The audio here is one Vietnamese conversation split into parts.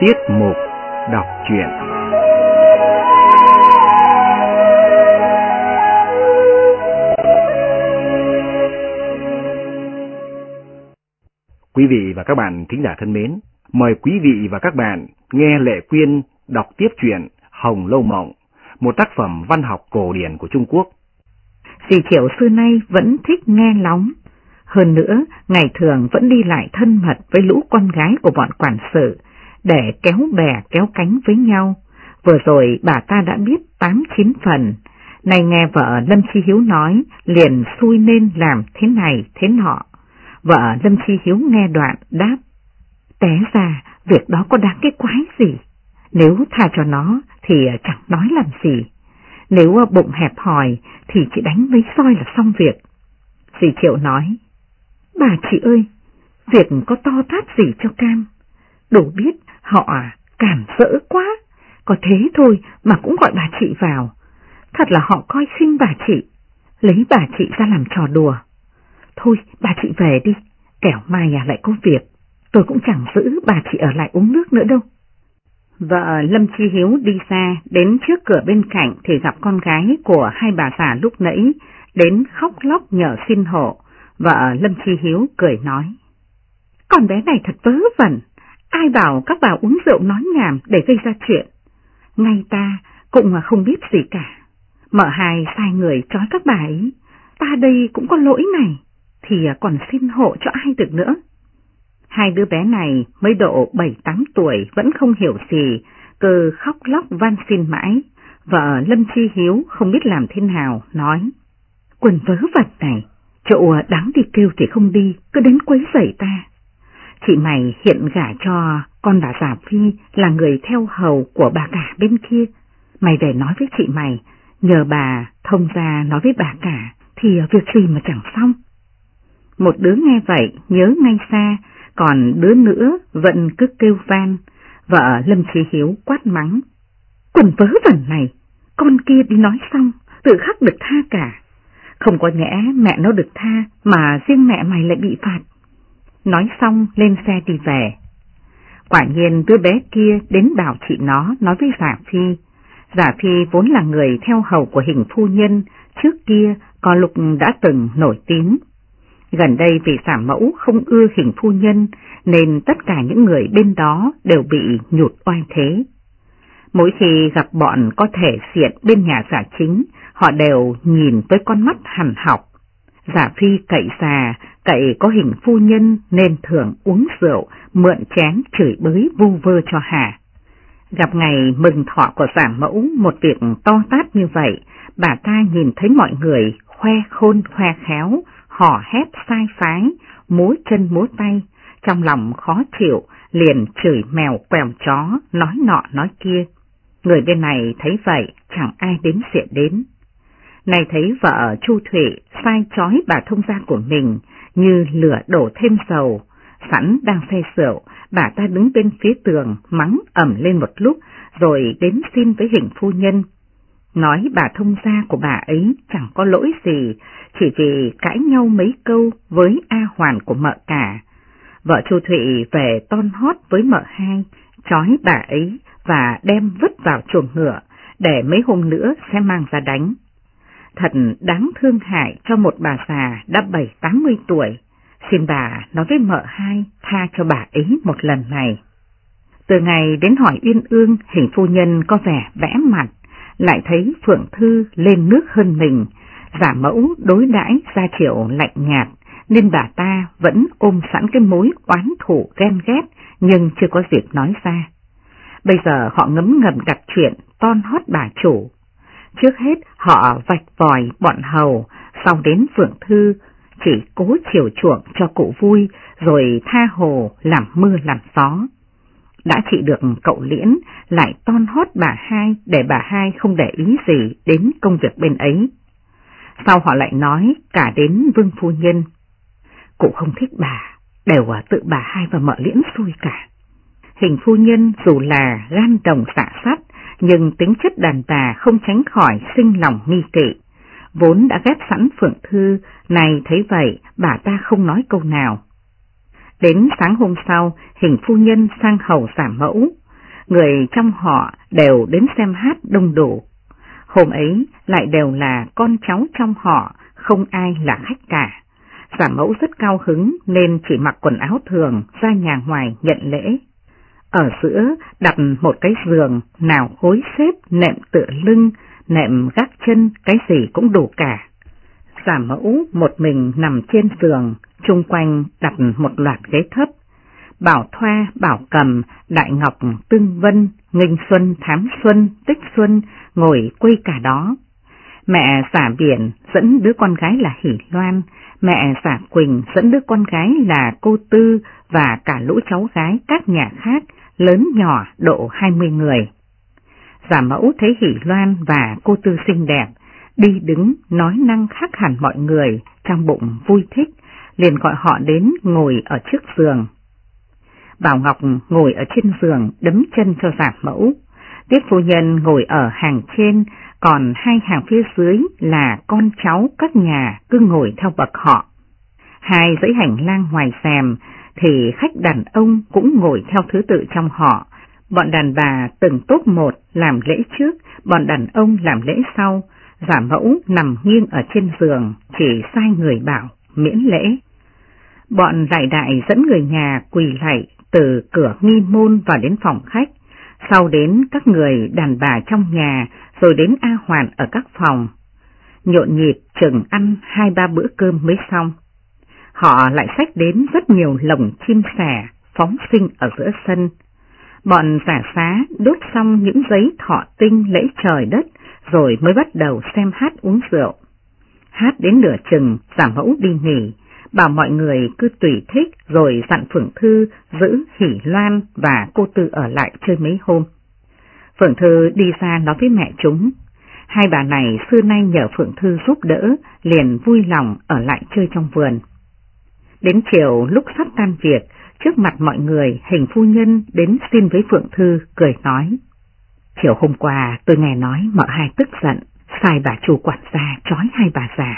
Tiết mục đọc truyện. Quý vị và các bạn thính giả thân mến, mời quý vị và các bạn nghe Lệ Quyên đọc tiếp truyện Hồng Lâu Mộng, một tác phẩm văn học cổ điển của Trung Quốc. Dì Triệu xưa nay vẫn thích nghe lóng, hơn nữa, ngày thường vẫn đi lại thân mật với lũ con gái của bọn quản sự, để kéo bè kéo cánh với nhau. Vừa rồi bà ta đã biết tám chín phần, nay nghe vợ Lâm Chi Hiếu nói, liền xui nên làm thế này thế nọ. Vợ Lâm Chi Hiếu nghe đoạn đáp, té ra việc đó có đáng cái quái gì, nếu tha cho nó thì chẳng nói làm gì, nếu bụng hẹp hòi thì chỉ đánh mấy soi là xong việc. Dì Triệu nói, Bà chị ơi, việc có to tát gì cho cam, đủ biết họ à, cảm rỡ quá, có thế thôi mà cũng gọi bà chị vào. Thật là họ coi khinh bà chị, lấy bà chị ra làm trò đùa. Thôi bà chị về đi, kẻo mai à lại có việc, tôi cũng chẳng giữ bà chị ở lại uống nước nữa đâu. Vợ Lâm Chi Hiếu đi xa, đến trước cửa bên cạnh thì gặp con gái của hai bà già lúc nãy, đến khóc lóc nhờ xin hộ. Vợ Lâm Chi Hiếu cười nói. Con bé này thật vớ vẩn, ai bảo các bà uống rượu nói nhảm để gây ra chuyện. Ngay ta cũng không biết gì cả. Mợ hai sai người trói các bà ấy, ta đây cũng có lỗi này, thì còn xin hộ cho ai được nữa. Hai đứa bé này mới độ 7-8 tuổi vẫn không hiểu gì, cứ khóc lóc van xin mãi. Vợ Lâm Chi Hiếu không biết làm thế nào, nói. Quần vớ vặt này, Chỗ đáng đi kêu thì không đi, cứ đến quấy rầy ta. Chị mày hiện gả cho con bà giả Phi là người theo hầu của bà cả bên kia. Mày về nói với chị mày, nhờ bà thông ra nói với bà cả, thì việc gì mà chẳng xong. Một đứa nghe vậy nhớ ngay xa, còn đứa nữa vẫn cứ kêu van. Vợ Lâm thị Hiếu quát mắng. Quần vớ vẩn này, con kia đi nói xong, tự khắc được tha cả. Không có nhẽ mẹ nó được tha mà riêng mẹ mày lại bị phạt. Nói xong lên xe đi về. Quả nhiên đứa bé kia đến bảo chị nó nói với giả phi. Giả phi vốn là người theo hầu của hình phu nhân, trước kia có lục đã từng nổi tiếng. Gần đây vì giả mẫu không ưa hình phu nhân nên tất cả những người bên đó đều bị nhụt oai thế. Mỗi khi gặp bọn có thể diện bên nhà giả chính, họ đều nhìn với con mắt hằn học. Giả phi cậy già, cậy có hình phu nhân nên thường uống rượu, mượn chén chửi bới vu vơ cho hà. Gặp ngày mừng thọ của giả mẫu một việc to tát như vậy, bà ta nhìn thấy mọi người khoe khôn khoe khéo, hò hét sai phái, múa chân múa tay, trong lòng khó chịu, liền chửi mèo quèo chó, nói nọ nói kia. Người bên này thấy vậy, chẳng ai đến xịa đến. Này thấy vợ Chu Thụy sai chói bà thông gia của mình như lửa đổ thêm dầu, sẵn đang say rượu, bà ta đứng bên phía tường mắng ẩm lên một lúc rồi đến xin với hình phu nhân. Nói bà thông gia của bà ấy chẳng có lỗi gì, chỉ vì cãi nhau mấy câu với A Hoàn của mợ cả. Vợ Chu Thụy về ton hót với mợ hai, chói bà ấy và đem vứt vào chuồng ngựa, để mấy hôm nữa sẽ mang ra đánh. Thật đáng thương hại cho một bà già đã bảy tám mươi tuổi, xin bà nói với mợ hai tha cho bà ấy một lần này. Từ ngày đến hỏi Uyên Ương, hình phu nhân có vẻ vẽ mặt, lại thấy Phượng Thư lên nước hơn mình, giả mẫu đối đãi ra triệu lạnh nhạt, nên bà ta vẫn ôm sẵn cái mối oán thủ ghen ghét nhưng chưa có dịp nói ra. Bây giờ họ ngấm ngầm đặt chuyện ton hót bà chủ. Trước hết họ vạch vòi bọn hầu, sau đến Phượng Thư, chỉ cố chiều chuộng cho cụ vui rồi tha hồ làm mưa làm gió. Đã trị được cậu liễn lại ton hót bà hai để bà hai không để ý gì đến công việc bên ấy. Sau họ lại nói cả đến vương phu nhân. Cụ không thích bà, đều tự bà hai và mợ liễn xui cả. Hình phu nhân dù là gan đồng xạ sắt, nhưng tính chất đàn bà không tránh khỏi sinh lòng nghi kỵ. Vốn đã ghép sẵn Phượng Thư, này thấy vậy, bà ta không nói câu nào. Đến sáng hôm sau, hình phu nhân sang hầu giả mẫu, người trong họ đều đến xem hát đông đủ. Hôm ấy lại đều là con cháu trong họ, không ai là khách cả. Giả mẫu rất cao hứng nên chỉ mặc quần áo thường ra nhà ngoài nhận lễ. Ở giữa đặt một cái giường, nào gối xếp, nệm tựa lưng, nệm gác chân, cái gì cũng đủ cả. Giả mẫu một mình nằm trên giường, chung quanh đặt một loạt ghế thấp. Bảo Thoa, Bảo Cầm, Đại Ngọc, Tương Vân, Nghinh Xuân, Thám Xuân, Tích Xuân ngồi quây cả đó. Mẹ giả biển dẫn đứa con gái là Hỷ Loan, mẹ giả Quỳnh dẫn đứa con gái là cô Tư và cả lũ cháu gái các nhà khác, lớn nhỏ độ 20 người. Giả mẫu thấy Hỷ Loan và cô Tư xinh đẹp, đi đứng nói năng khác hẳn mọi người, trong bụng vui thích, liền gọi họ đến ngồi ở trước giường. Bảo Ngọc ngồi ở trên giường đấm chân cho giả mẫu, Tiếp phu nhân ngồi ở hàng trên, còn hai hàng phía dưới là con cháu các nhà cứ ngồi theo bậc họ. Hai dãy hành lang ngoài xèm thì khách đàn ông cũng ngồi theo thứ tự trong họ. Bọn đàn bà từng tốt một làm lễ trước, bọn đàn ông làm lễ sau, giả mẫu nằm nghiêng ở trên giường, chỉ sai người bảo, miễn lễ. Bọn đại đại dẫn người nhà quỳ lạy từ cửa nghi môn vào đến phòng khách, sau đến các người đàn bà trong nhà, rồi đến A Hoàn ở các phòng. Nhộn nhịp chừng ăn hai ba bữa cơm mới xong. Họ lại xách đến rất nhiều lồng chim sẻ, phóng sinh ở giữa sân. Bọn giả xá đốt xong những giấy thọ tinh lễ trời đất, rồi mới bắt đầu xem hát uống rượu. Hát đến nửa chừng, giả mẫu đi nghỉ, bảo mọi người cứ tùy thích rồi dặn Phượng Thư giữ Hỷ Loan và cô Tư ở lại chơi mấy hôm. Phượng Thư đi ra nói với mẹ chúng, hai bà này xưa nay nhờ Phượng Thư giúp đỡ, liền vui lòng ở lại chơi trong vườn. Đến chiều lúc sắp tan việc, trước mặt mọi người hình phu nhân đến xin với Phượng Thư cười nói. Chiều hôm qua tôi nghe nói mợ hai tức giận, sai bà chủ quản gia trói hai bà già,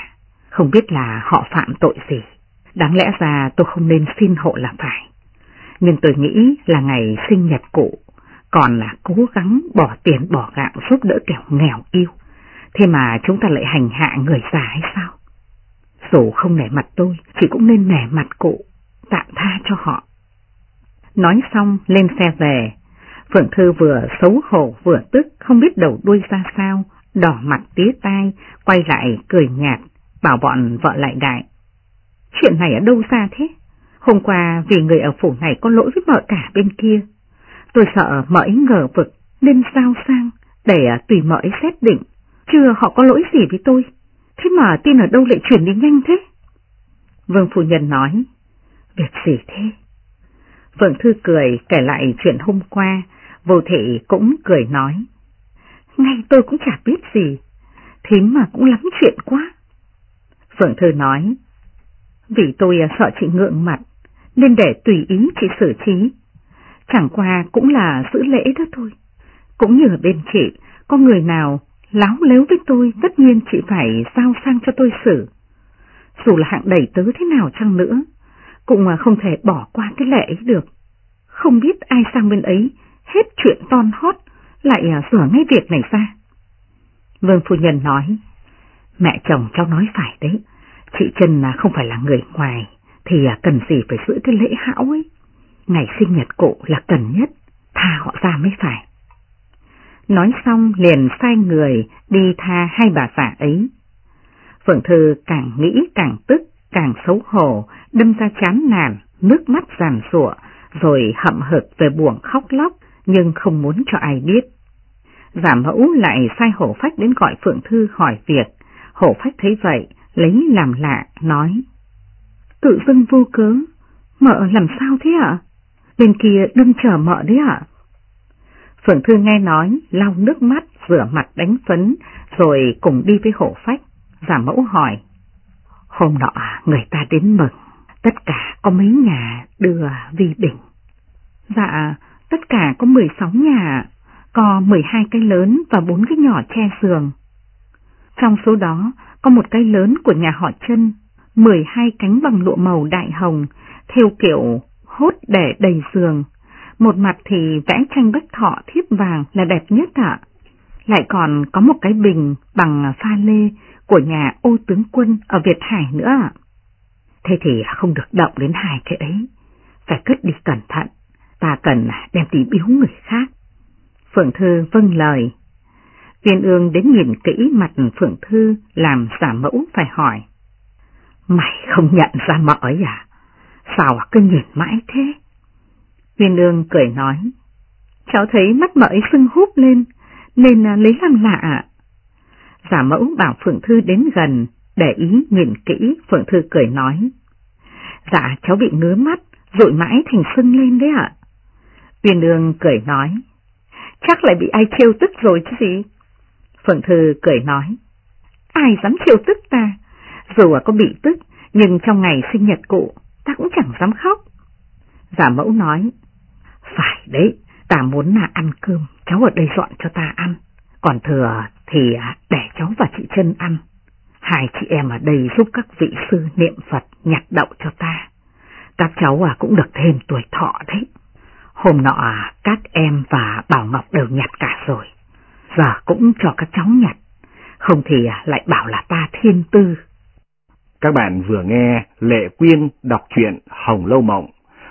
không biết là họ phạm tội gì. Đáng lẽ ra tôi không nên xin hộ là phải. Nhưng tôi nghĩ là ngày sinh nhật cụ, còn là cố gắng bỏ tiền bỏ gạo giúp đỡ kẻo nghèo yêu. Thế mà chúng ta lại hành hạ người già hay sao? Dù không nể mặt tôi, chị cũng nên nể mặt cụ, tạm tha cho họ. Nói xong lên xe về, Phượng Thư vừa xấu hổ vừa tức không biết đầu đuôi ra sao, đỏ mặt tía tai, quay lại cười nhạt, bảo bọn vợ lại đại. Chuyện này ở đâu ra thế? Hôm qua vì người ở phủ này có lỗi với vợ cả bên kia. Tôi sợ mợ ấy ngờ vực nên giao sang để tùy mợ ấy xét định. Chưa họ có lỗi gì với tôi. Thế mà tin ở đâu lại chuyển đi nhanh thế? Vương Phu Nhân nói. Việc gì thế? Vương Thư cười kể lại chuyện hôm qua. Vô thị cũng cười nói. Ngay tôi cũng chả biết gì. Thế mà cũng lắm chuyện quá. Vương Thư nói, vì tôi à, sợ chị ngượng mặt, nên để tùy ý chị xử trí. Chẳng qua cũng là giữ lễ đó thôi. Cũng như ở bên chị, có người nào láo léo với tôi, tất nhiên chị phải giao sang cho tôi xử. Dù là hạng đẩy tớ thế nào chăng nữa, cũng à, không thể bỏ qua cái lệ ấy được. Không biết ai sang bên ấy, hết chuyện ton hót, lại à, sửa ngay việc này ra. Vương Phu Nhân nói, mẹ chồng cháu nói phải đấy, Chị Trần à, không phải là người ngoài, thì cần gì phải giữ cái lễ hão ấy. Ngày sinh nhật cụ là cần nhất, tha họ ra mới phải. Nói xong liền sai người đi tha hai bà già ấy. Phượng Thư càng nghĩ càng tức, càng xấu hổ, đâm ra chán nản, nước mắt giàn rụa, rồi hậm hực về buồn khóc lóc, nhưng không muốn cho ai biết. Giả mẫu lại sai hổ phách đến gọi Phượng Thư hỏi việc, hổ phách thấy vậy, lấy làm lạ, nói. Tự dưng vô cớ, mợ làm sao thế ạ? Bên kia đâm chờ mợ đấy ạ. Phượng Thư nghe nói, lau nước mắt, rửa mặt đánh phấn, rồi cùng đi với hộ phách. Giả mẫu hỏi, hôm nọ người ta đến mừng, tất cả có mấy nhà đưa vi đỉnh. Dạ, tất cả có 16 nhà, có 12 cái lớn và 4 cái nhỏ che giường. Trong số đó có một cái lớn của nhà họ chân, 12 cánh bằng lụa màu đại hồng, theo kiểu hốt để đầy giường, một mặt thì vẽ tranh bách thọ thiếp vàng là đẹp nhất ạ. Lại còn có một cái bình bằng pha lê của nhà ô tướng quân ở Việt Hải nữa ạ. Thế thì không được động đến hai cái ấy, phải cất đi cẩn thận, ta cần đem đi biếu người khác. Phượng Thư vâng lời. Viên ương đến nhìn kỹ mặt Phượng Thư làm giả mẫu phải hỏi. Mày không nhận ra mỡ ấy à? Sao cứ nhìn mãi thế? Viên ương cười nói. Cháu thấy mắt mợ ấy sưng húp lên, nên lấy làm lạ. Giả mẫu bảo Phượng Thư đến gần, để ý nhìn kỹ, Phượng Thư cười nói. Dạ cháu bị ngứa mắt, rụi mãi thành sưng lên đấy ạ. Viên ương cười nói. Chắc lại bị ai trêu tức rồi chứ gì? Phượng Thư cười nói. Ai dám trêu tức ta? Dù có bị tức, nhưng trong ngày sinh nhật cụ, ta cũng chẳng dám khóc. Giả mẫu nói. Phải đấy, ta muốn là ăn cơm, cháu ở đây dọn cho ta ăn. Còn thừa thì à, để cháu và chị chân ăn. Hai chị em ở đây giúp các vị sư niệm Phật nhặt đậu cho ta. Các cháu à cũng được thêm tuổi thọ đấy. Hôm nọ à, các em và Bảo Ngọc đều nhặt cả rồi. Giờ cũng cho các cháu nhặt. Không thì à, lại bảo là ta thiên tư. Các bạn vừa nghe Lệ Quyên đọc truyện Hồng Lâu Mộng,